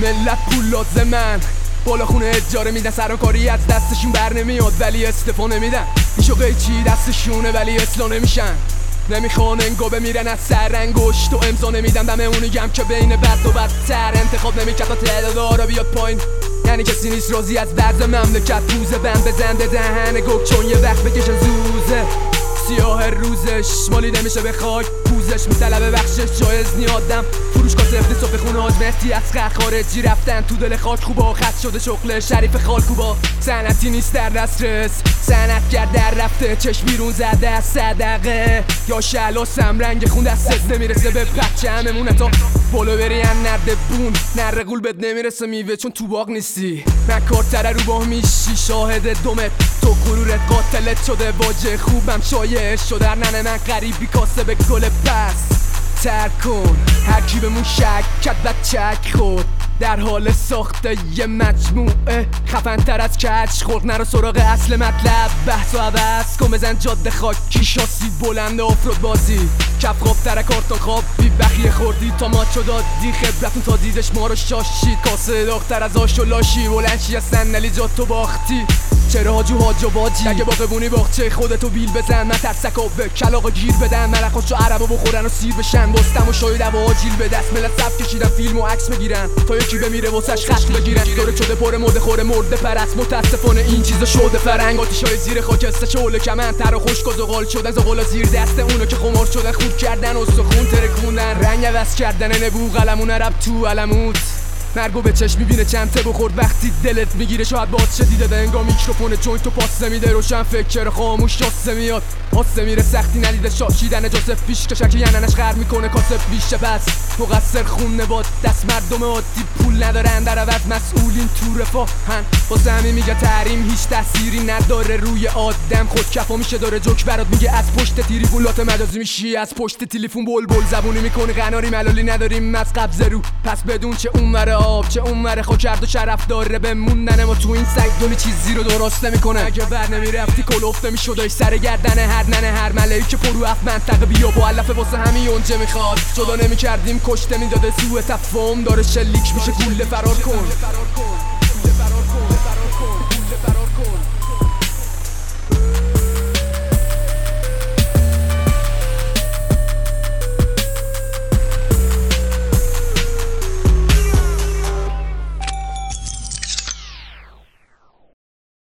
ملت پول لازمن بالا خونه اجاره میدن سرکاری از دستشون بر نمیاد ولی استفا نمیدن. ایشو قیچی دستشونه ولی اصلا نمیشن. نمی‌خوان انگو بمیرن از سر انگشت و امضا نمیدن. دم اونیگم که بین بد و بدتر. انتخاب نمی‌کرد تا تعداد بیاد پایین. یعنی کسی نیست راضی از درد مملکت. روزه بند بزنده دهن گوک چون یه وقت بکشن زوزه. سیاه روزش مالی نمیشه به خاک پوزش میطلبه بخشش جایز نیادم فروشگاه سفت صبح خونه آج مهدی از خارجی رفتن. تو دل خاک خوبا خط شده شغل شریف خالکوبا سنتی نیست در دسترس کرد در رفته چشم بیرون زده از صدقه. یا شلاسم رنگ خون دست نمی‌رسه به پچه هممونه تا بولو بری نرده بون. نره قول بد نمی‌رسه میوه چون تو باغ نیستی. من کارتر رو با میشی شاهد دومت تو غرورت قاتلت شده واجه خوبم شایش شده. ننه من قریبی کاسه به گل پس. ترک کن. هر کی شک کد و چک خود در حال ساخته یه مجموعه خفن تر از کچ خورد نرو سراغ اصل مطلب. بحث و عوض کن بزن جاده خاکی شاسی بلند آفرود بازی. کف خواب تر کارتون خواب. بی بخیه خوردی تا ماچو دادی. خبرتون تا دیدش ما رو شاشید کاسه دختر از آش و لاشی. بلنشی از سنلی جا تو باختی. چرا هاجو هاجو باجی؟ اگه باقبونی باخچه خودتو بیل بزن من ترسک و به کلاق گیر بدن من عربو بخورن و سیر بشن بستم و شاید و آجیل به دست. ملت صف کشیدن فیلم و عکس بگیرن تا یکی بمیره واسش خشم بگیرن دور شده پر مرده خوره مرده پرست. متاسفانه این چیزا شده فرنگ. آتیشای زیر خاکسته شعله کمن. تر و خشک و زغال شدن. زغالا زیر دست اونو که خمار شدن. خود کردن استخون ترکوندن. رنگ عوض کردن نبو قلمون رب تو علموت مرگو به چشم می‌بینه چند ته بخورد. وقتی دلت می‌گیره شاید باز چه دیده انگا میکروفون جوینت تو پاس نمیده. روشن فکر خاموش شاسته میاد. آسه میره سختی ندیده. شاشیدن جاسف پیش که یننش خر می‌کنه. کاسف بیشه پس. مقصر خون نباد دست مردم عادی. پول ندارن. در عوض مسئولین تو رفاهن. واسه همین میگه تحریم هیچ تأثیری نداره روی آدم. خود کفا میشه داره جوک برات میگه. از پشت تیری گولات مجازی میشی. از پشت تلفن بول بول زبونی می‌کنه قناری ملالی نداریم. از قبض رو. پس بدون چه اون آب چه اون مره خود کرد و شرف داره بموندن ما تو این سگ دونی چیزی رو درست نمی‌کنه. اگه بر نمی‌رفتی کلوفت می‌شد سر گردن هر ننه هر ملعی که فرو اف منطقه بیا با علف واسه همین اونجا می‌خواد. جدا نمی‌کردیم کشته می‌داده سوء تفاهم داره شلیک میشه گوله فرار کن.